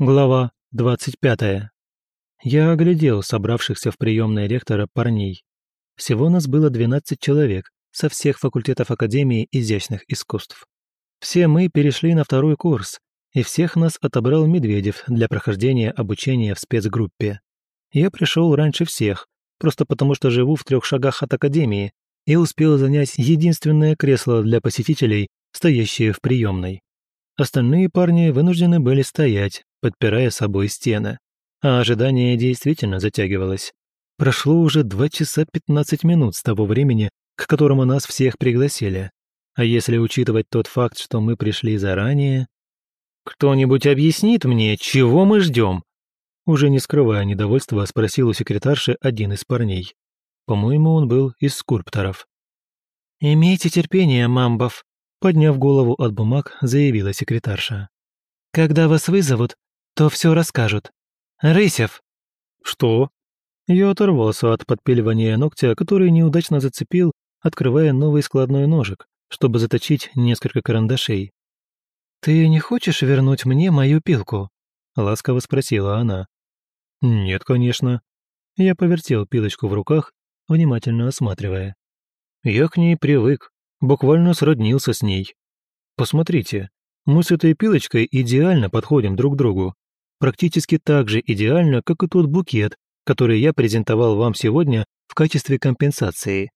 Глава 25. Я оглядел собравшихся в приемной ректора парней. Всего нас было 12 человек со всех факультетов Академии изящных искусств. Все мы перешли на второй курс, и всех нас отобрал Медведев для прохождения обучения в спецгруппе. Я пришел раньше всех, просто потому что живу в трех шагах от Академии и успел занять единственное кресло для посетителей, стоящее в приемной. Остальные парни вынуждены были стоять, подпирая собой стены. А ожидание действительно затягивалось. Прошло уже два часа пятнадцать минут с того времени, к которому нас всех пригласили. А если учитывать тот факт, что мы пришли заранее... «Кто-нибудь объяснит мне, чего мы ждем?» Уже не скрывая недовольства, спросил у секретарши один из парней. По-моему, он был из скульпторов. «Имейте терпение, мамбов», — подняв голову от бумаг, заявила секретарша. «Когда вас вызовут, то все расскажут. Рысев!» «Что?» Я оторвался от подпиливания ногтя, который неудачно зацепил, открывая новый складной ножик, чтобы заточить несколько карандашей. «Ты не хочешь вернуть мне мою пилку?» — ласково спросила она. «Нет, конечно». Я повертел пилочку в руках, внимательно осматривая. Я к ней привык, буквально сроднился с ней. Посмотрите, мы с этой пилочкой идеально подходим друг к другу практически так же идеально, как и тот букет, который я презентовал вам сегодня в качестве компенсации.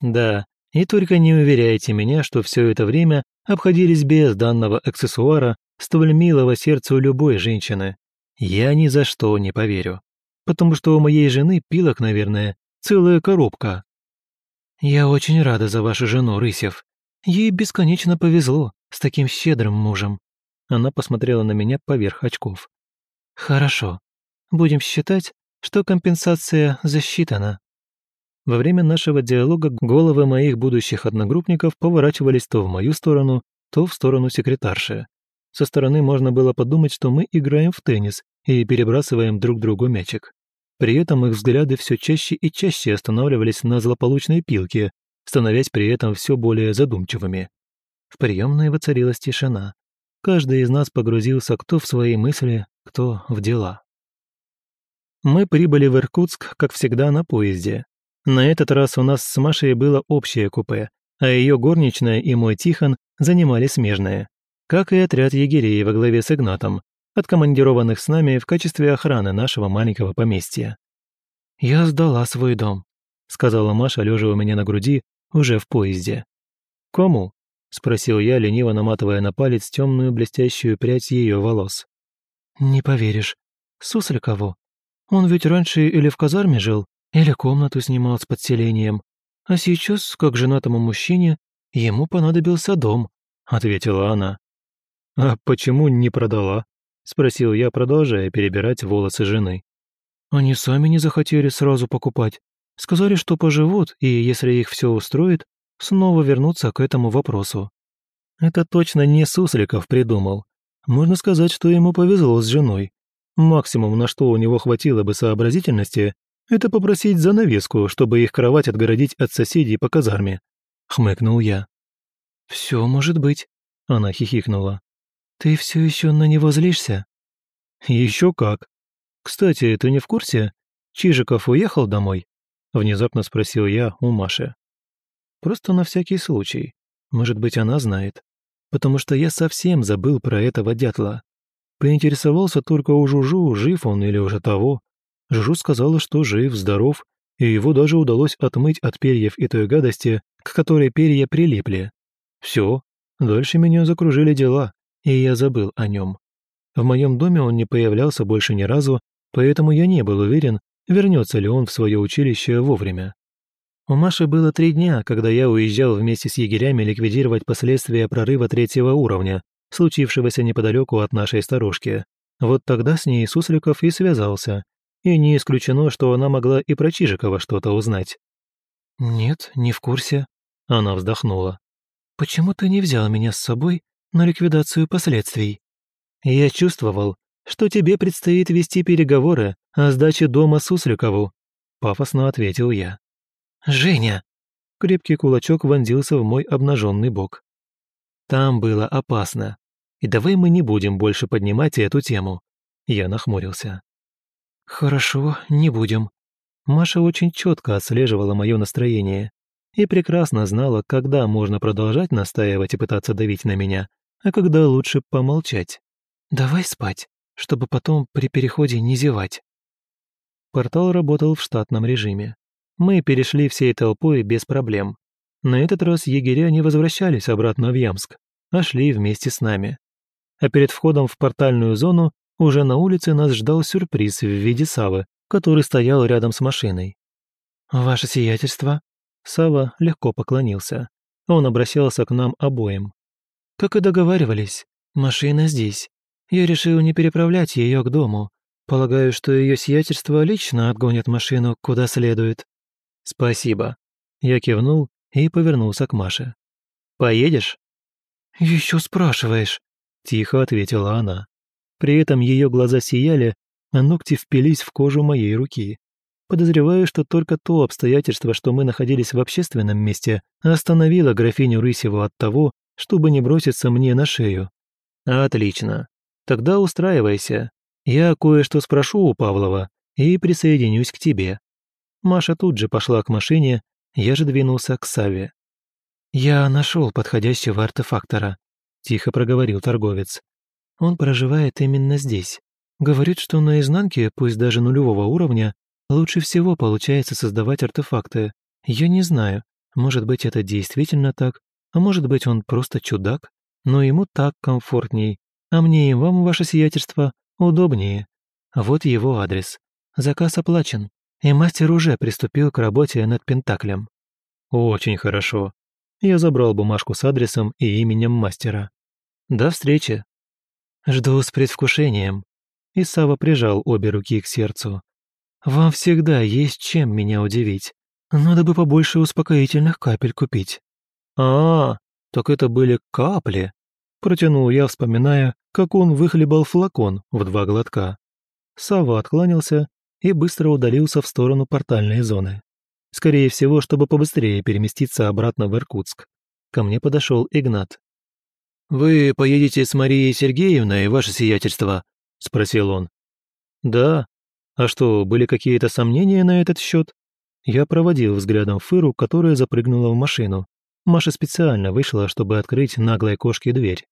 Да, и только не уверяйте меня, что все это время обходились без данного аксессуара, столь милого сердцу любой женщины. Я ни за что не поверю. Потому что у моей жены пилок, наверное, целая коробка. Я очень рада за вашу жену, Рысев. Ей бесконечно повезло с таким щедрым мужем. Она посмотрела на меня поверх очков. Хорошо. Будем считать, что компенсация засчитана. Во время нашего диалога головы моих будущих одногруппников поворачивались то в мою сторону, то в сторону секретарши. Со стороны можно было подумать, что мы играем в теннис и перебрасываем друг другу мячик. При этом их взгляды все чаще и чаще останавливались на злополучной пилке, становясь при этом все более задумчивыми. В приемной воцарилась тишина. Каждый из нас погрузился кто в свои мысли, кто в дела. Мы прибыли в Иркутск, как всегда, на поезде. На этот раз у нас с Машей было общее купе, а ее горничная и мой Тихон занимали смежное, как и отряд егерей во главе с Игнатом, откомандированных с нами в качестве охраны нашего маленького поместья. «Я сдала свой дом», — сказала Маша, лежа у меня на груди, уже в поезде. «Кому?» — спросил я, лениво наматывая на палец темную блестящую прядь ее волос. «Не поверишь. Сусликову. Он ведь раньше или в казарме жил, или комнату снимал с подселением. А сейчас, как женатому мужчине, ему понадобился дом», — ответила она. «А почему не продала?» — спросил я, продолжая перебирать волосы жены. «Они сами не захотели сразу покупать. Сказали, что поживут, и, если их все устроит, снова вернуться к этому вопросу». Это точно не Сусликов придумал. Можно сказать, что ему повезло с женой. Максимум, на что у него хватило бы сообразительности, это попросить занавеску, чтобы их кровать отгородить от соседей по казарме. Хмыкнул я. «Все может быть», — она хихикнула. «Ты все еще на него злишься?» Еще как. Кстати, ты не в курсе? Чижиков уехал домой?» Внезапно спросил я у Маши. Просто на всякий случай. Может быть, она знает потому что я совсем забыл про этого дятла. Поинтересовался только у Жужу, жив он или уже того. Жужу сказала, что жив, здоров, и его даже удалось отмыть от перьев и той гадости, к которой перья прилипли. Все, дальше меня закружили дела, и я забыл о нем. В моем доме он не появлялся больше ни разу, поэтому я не был уверен, вернется ли он в свое училище вовремя. У Маши было три дня, когда я уезжал вместе с егерями ликвидировать последствия прорыва третьего уровня, случившегося неподалеку от нашей старушки. Вот тогда с ней Сусликов и связался. И не исключено, что она могла и про Чижикова что-то узнать. «Нет, не в курсе», — она вздохнула. «Почему ты не взял меня с собой на ликвидацию последствий?» «Я чувствовал, что тебе предстоит вести переговоры о сдаче дома Сусликову», — пафосно ответил я. «Женя!» Крепкий кулачок вонзился в мой обнаженный бок. Там было опасно. И давай мы не будем больше поднимать эту тему. Я нахмурился. «Хорошо, не будем». Маша очень четко отслеживала мое настроение и прекрасно знала, когда можно продолжать настаивать и пытаться давить на меня, а когда лучше помолчать. «Давай спать, чтобы потом при переходе не зевать». Портал работал в штатном режиме. Мы перешли всей толпой без проблем. На этот раз егеря не возвращались обратно в Ямск, а шли вместе с нами. А перед входом в портальную зону уже на улице нас ждал сюрприз в виде Савы, который стоял рядом с машиной. «Ваше сиятельство?» Сава легко поклонился. Он обращался к нам обоим. «Как и договаривались, машина здесь. Я решил не переправлять ее к дому. Полагаю, что ее сиятельство лично отгонит машину куда следует». «Спасибо». Я кивнул и повернулся к Маше. «Поедешь?» «Еще спрашиваешь», — тихо ответила она. При этом ее глаза сияли, а ногти впились в кожу моей руки. Подозреваю, что только то обстоятельство, что мы находились в общественном месте, остановило графиню Рысеву от того, чтобы не броситься мне на шею. «Отлично. Тогда устраивайся. Я кое-что спрошу у Павлова и присоединюсь к тебе». Маша тут же пошла к машине, я же двинулся к Саве. «Я нашел подходящего артефактора», – тихо проговорил торговец. «Он проживает именно здесь. Говорит, что на изнанке, пусть даже нулевого уровня, лучше всего получается создавать артефакты. Я не знаю, может быть, это действительно так, а может быть, он просто чудак, но ему так комфортней, а мне и вам, ваше сиятельство, удобнее. Вот его адрес. Заказ оплачен и мастер уже приступил к работе над Пентаклем. Очень хорошо. Я забрал бумажку с адресом и именем мастера. До встречи. Жду с предвкушением. И Сава прижал обе руки к сердцу. Вам всегда есть чем меня удивить. Надо бы побольше успокоительных капель купить. А, так это были капли. Протянул я, вспоминая, как он выхлебал флакон в два глотка. Сава откланялся и быстро удалился в сторону портальной зоны. Скорее всего, чтобы побыстрее переместиться обратно в Иркутск. Ко мне подошел Игнат. «Вы поедете с Марией Сергеевной, ваше сиятельство?» – спросил он. «Да. А что, были какие-то сомнения на этот счет?» Я проводил взглядом Фыру, которая запрыгнула в машину. Маша специально вышла, чтобы открыть наглой кошке дверь.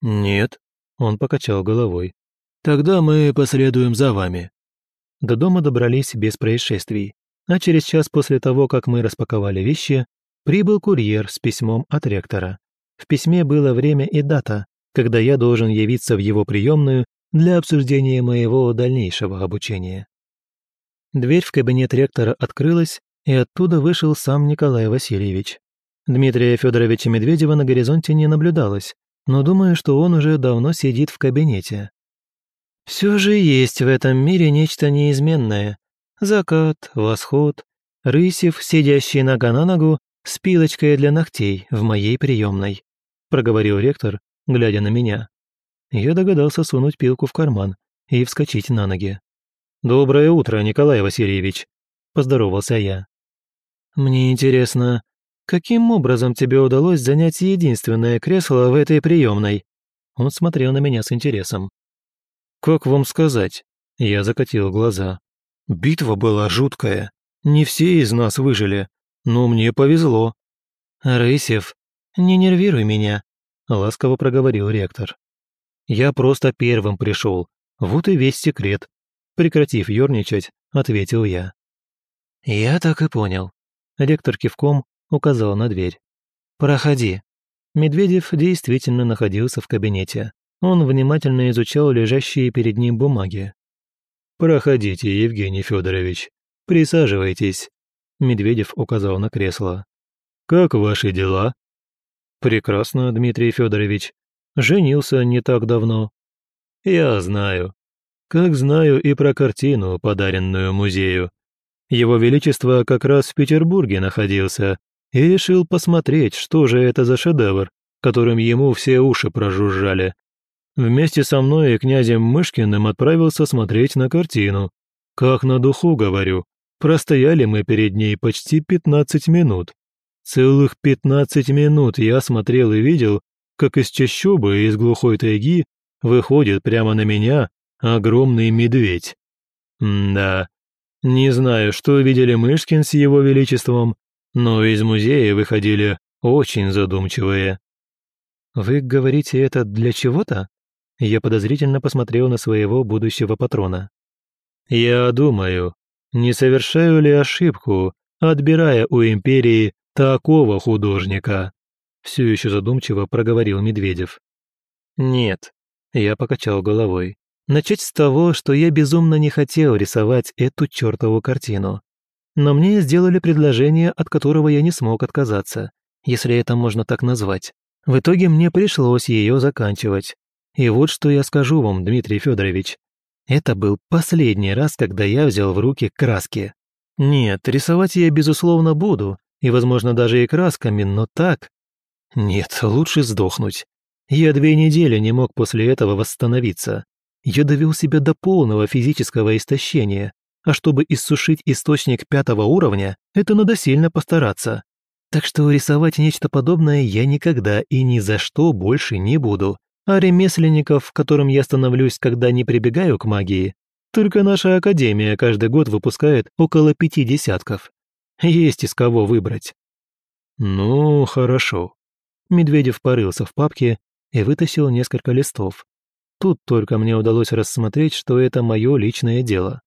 «Нет», – он покачал головой. «Тогда мы последуем за вами. До дома добрались без происшествий, а через час после того, как мы распаковали вещи, прибыл курьер с письмом от ректора. В письме было время и дата, когда я должен явиться в его приемную для обсуждения моего дальнейшего обучения. Дверь в кабинет ректора открылась, и оттуда вышел сам Николай Васильевич. Дмитрия Федоровича Медведева на горизонте не наблюдалось, но думаю, что он уже давно сидит в кабинете. Все же есть в этом мире нечто неизменное. Закат, восход, Рысев, сидящий нога на ногу, с пилочкой для ногтей в моей приемной, проговорил ректор, глядя на меня. Я догадался сунуть пилку в карман и вскочить на ноги. «Доброе утро, Николай Васильевич», – поздоровался я. «Мне интересно, каким образом тебе удалось занять единственное кресло в этой приемной?» Он смотрел на меня с интересом. «Как вам сказать?» Я закатил глаза. «Битва была жуткая. Не все из нас выжили, но мне повезло». «Рысев, не нервируй меня», — ласково проговорил ректор. «Я просто первым пришел. Вот и весь секрет». Прекратив ерничать, ответил я. «Я так и понял». Ректор кивком указал на дверь. «Проходи». Медведев действительно находился в кабинете. Он внимательно изучал лежащие перед ним бумаги. «Проходите, Евгений Федорович. Присаживайтесь», – Медведев указал на кресло. «Как ваши дела?» «Прекрасно, Дмитрий Федорович. Женился не так давно». «Я знаю. Как знаю и про картину, подаренную музею. Его Величество как раз в Петербурге находился и решил посмотреть, что же это за шедевр, которым ему все уши прожужжали. Вместе со мной и князем Мышкиным отправился смотреть на картину. Как на духу, говорю. Простояли мы перед ней почти 15 минут. Целых 15 минут я смотрел и видел, как из чащобы из глухой тайги выходит прямо на меня огромный медведь. Да, не знаю, что видели Мышкин с его величеством, но из музея выходили очень задумчивые. «Вы говорите это для чего-то?» Я подозрительно посмотрел на своего будущего патрона. «Я думаю, не совершаю ли ошибку, отбирая у Империи такого художника?» Все еще задумчиво проговорил Медведев. «Нет», — я покачал головой. «Начать с того, что я безумно не хотел рисовать эту чертову картину. Но мне сделали предложение, от которого я не смог отказаться, если это можно так назвать. В итоге мне пришлось ее заканчивать. И вот что я скажу вам, Дмитрий Федорович. Это был последний раз, когда я взял в руки краски. Нет, рисовать я, безусловно, буду, и, возможно, даже и красками, но так... Нет, лучше сдохнуть. Я две недели не мог после этого восстановиться. Я довел себя до полного физического истощения, а чтобы иссушить источник пятого уровня, это надо сильно постараться. Так что рисовать нечто подобное я никогда и ни за что больше не буду. А ремесленников, которым я становлюсь, когда не прибегаю к магии, только наша академия каждый год выпускает около пяти десятков. Есть из кого выбрать. Ну, хорошо. Медведев порылся в папке и вытащил несколько листов. Тут только мне удалось рассмотреть, что это мое личное дело.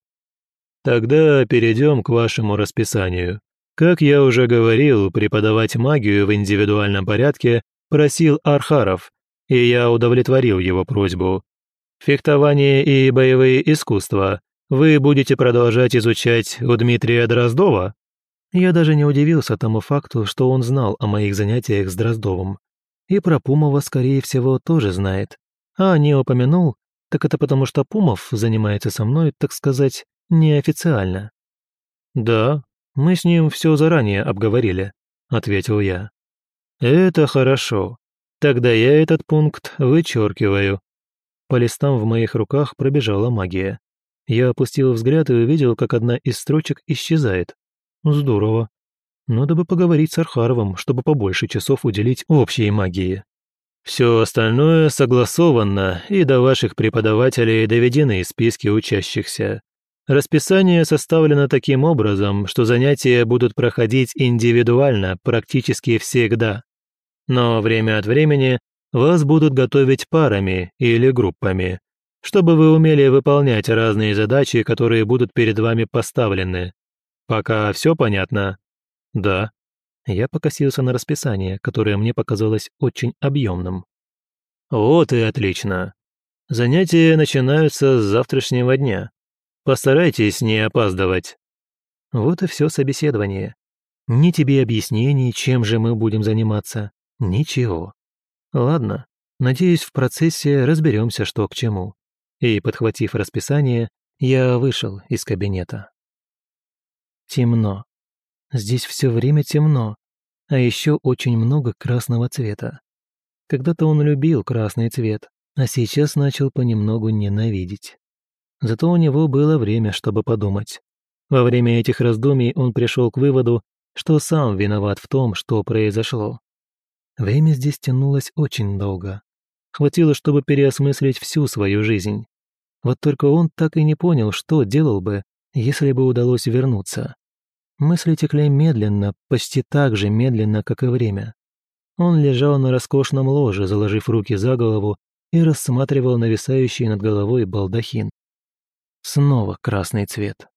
Тогда перейдем к вашему расписанию. Как я уже говорил, преподавать магию в индивидуальном порядке просил Архаров, и я удовлетворил его просьбу. Фехтование и боевые искусства вы будете продолжать изучать у Дмитрия Дроздова? Я даже не удивился тому факту, что он знал о моих занятиях с Дроздовым. И про Пумова, скорее всего, тоже знает. А не упомянул, так это потому что Пумов занимается со мной, так сказать, неофициально. «Да, мы с ним все заранее обговорили», — ответил я. «Это хорошо. Тогда я этот пункт вычеркиваю. По листам в моих руках пробежала магия. Я опустил взгляд и увидел, как одна из строчек исчезает. Здорово. Надо бы поговорить с Архаровым, чтобы побольше часов уделить общей магии. Все остальное согласовано, и до ваших преподавателей доведены списки учащихся. Расписание составлено таким образом, что занятия будут проходить индивидуально практически всегда но время от времени вас будут готовить парами или группами, чтобы вы умели выполнять разные задачи, которые будут перед вами поставлены. Пока все понятно? Да. Я покосился на расписание, которое мне показалось очень объемным. Вот и отлично. Занятия начинаются с завтрашнего дня. Постарайтесь не опаздывать. Вот и все собеседование. Ни тебе объяснений, чем же мы будем заниматься, Ничего. Ладно, надеюсь, в процессе разберемся, что к чему. И, подхватив расписание, я вышел из кабинета. Темно. Здесь все время темно, а еще очень много красного цвета. Когда-то он любил красный цвет, а сейчас начал понемногу ненавидеть. Зато у него было время, чтобы подумать. Во время этих раздумий он пришел к выводу, что сам виноват в том, что произошло. Время здесь тянулось очень долго. Хватило, чтобы переосмыслить всю свою жизнь. Вот только он так и не понял, что делал бы, если бы удалось вернуться. Мысли текли медленно, почти так же медленно, как и время. Он лежал на роскошном ложе, заложив руки за голову, и рассматривал нависающий над головой балдахин. Снова красный цвет.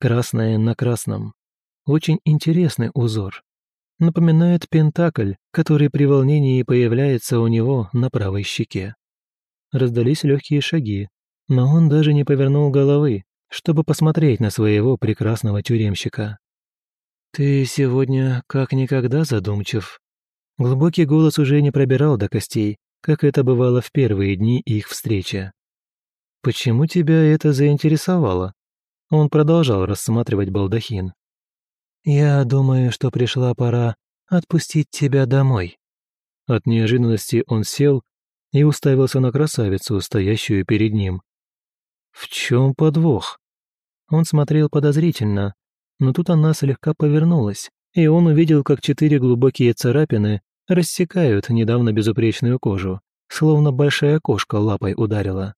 Красное на красном. Очень интересный узор напоминает пентакль, который при волнении появляется у него на правой щеке. Раздались легкие шаги, но он даже не повернул головы, чтобы посмотреть на своего прекрасного тюремщика. «Ты сегодня как никогда задумчив». Глубокий голос уже не пробирал до костей, как это бывало в первые дни их встречи. «Почему тебя это заинтересовало?» Он продолжал рассматривать балдахин. «Я думаю, что пришла пора отпустить тебя домой». От неожиданности он сел и уставился на красавицу, стоящую перед ним. «В чем подвох?» Он смотрел подозрительно, но тут она слегка повернулась, и он увидел, как четыре глубокие царапины рассекают недавно безупречную кожу, словно большая кошка лапой ударила.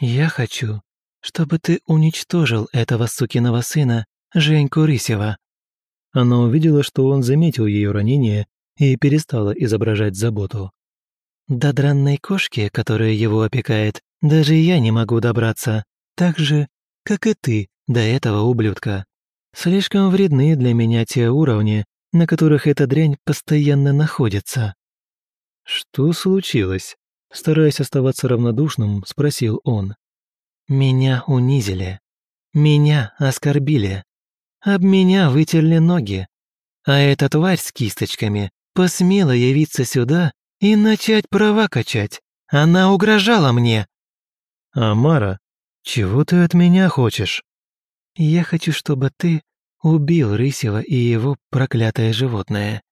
«Я хочу, чтобы ты уничтожил этого сукиного сына, Женьку Рысева». Она увидела, что он заметил ее ранение и перестала изображать заботу. «До дранной кошки, которая его опекает, даже я не могу добраться, так же, как и ты до этого ублюдка. Слишком вредны для меня те уровни, на которых эта дрянь постоянно находится». «Что случилось?» Стараясь оставаться равнодушным, спросил он. «Меня унизили. Меня оскорбили. Об меня вытерли ноги. А эта тварь с кисточками посмела явиться сюда и начать права качать. Она угрожала мне». «Амара, чего ты от меня хочешь?» «Я хочу, чтобы ты убил Рысева и его проклятое животное.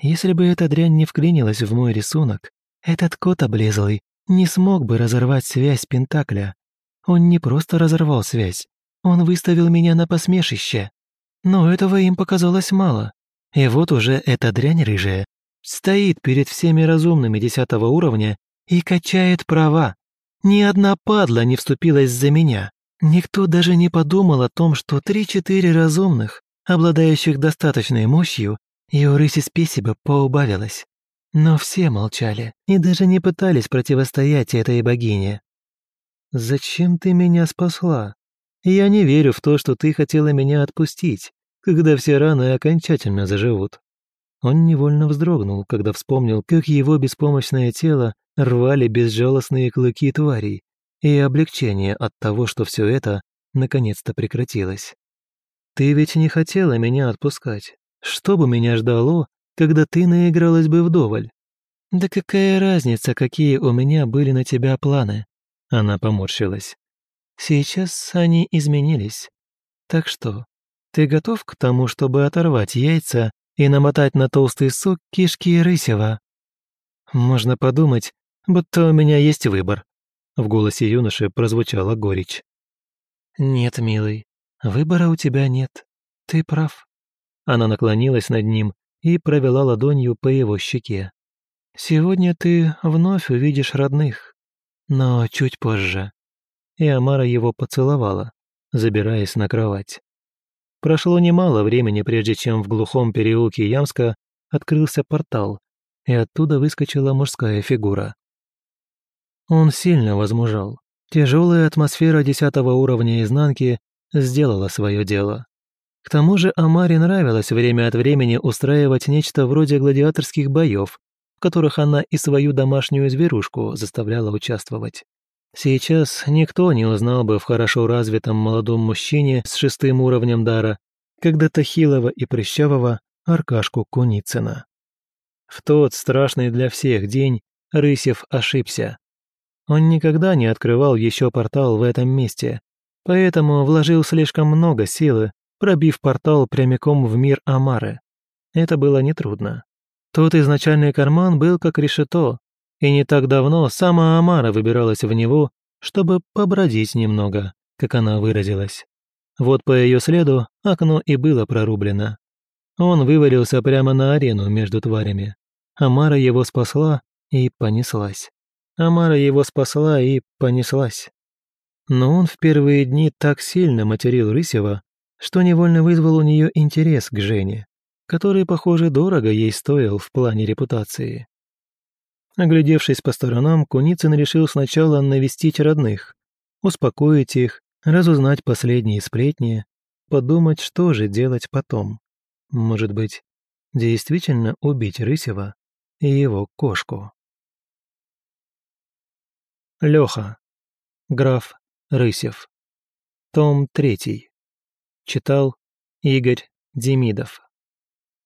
Если бы эта дрянь не вклинилась в мой рисунок, этот кот облезлый не смог бы разорвать связь Пентакля. Он не просто разорвал связь, он выставил меня на посмешище. Но этого им показалось мало. И вот уже эта дрянь рыжая стоит перед всеми разумными десятого уровня и качает права. Ни одна падла не вступилась за меня. Никто даже не подумал о том, что три-четыре разумных, обладающих достаточной мощью, и у рыси спесиба поубавилось. Но все молчали и даже не пытались противостоять этой богине. «Зачем ты меня спасла? Я не верю в то, что ты хотела меня отпустить, когда все раны окончательно заживут». Он невольно вздрогнул, когда вспомнил, как его беспомощное тело рвали безжалостные клыки тварей, и облегчение от того, что все это наконец-то прекратилось. «Ты ведь не хотела меня отпускать. Что бы меня ждало, когда ты наигралась бы вдоволь. Да какая разница, какие у меня были на тебя планы? Она поморщилась. Сейчас они изменились. Так что, ты готов к тому, чтобы оторвать яйца и намотать на толстый сок кишки рысева? Можно подумать, будто у меня есть выбор. В голосе юноши прозвучала горечь. «Нет, милый, выбора у тебя нет. Ты прав». Она наклонилась над ним и провела ладонью по его щеке. «Сегодня ты вновь увидишь родных, но чуть позже». И Амара его поцеловала, забираясь на кровать. Прошло немало времени, прежде чем в глухом переулке Ямска открылся портал, и оттуда выскочила мужская фигура. Он сильно возмужал. Тяжелая атмосфера десятого уровня изнанки сделала свое дело. К тому же Амаре нравилось время от времени устраивать нечто вроде гладиаторских боев, в которых она и свою домашнюю зверушку заставляла участвовать. Сейчас никто не узнал бы в хорошо развитом молодом мужчине с шестым уровнем дара, когда-то хилого и прыщавого Аркашку Куницына. В тот страшный для всех день Рысев ошибся. Он никогда не открывал еще портал в этом месте, поэтому вложил слишком много силы пробив портал прямиком в мир Амары. Это было нетрудно. Тот изначальный карман был как решето, и не так давно сама Амара выбиралась в него, чтобы побродить немного, как она выразилась. Вот по ее следу окно и было прорублено. Он вывалился прямо на арену между тварями. Амара его спасла и понеслась. Амара его спасла и понеслась. Но он в первые дни так сильно материл Рысева, что невольно вызвал у нее интерес к Жене, который, похоже, дорого ей стоил в плане репутации. Оглядевшись по сторонам, Куницын решил сначала навестить родных, успокоить их, разузнать последние сплетни, подумать, что же делать потом. Может быть, действительно убить Рысева и его кошку. Леха. Граф Рысев. Том третий. Читал Игорь Демидов.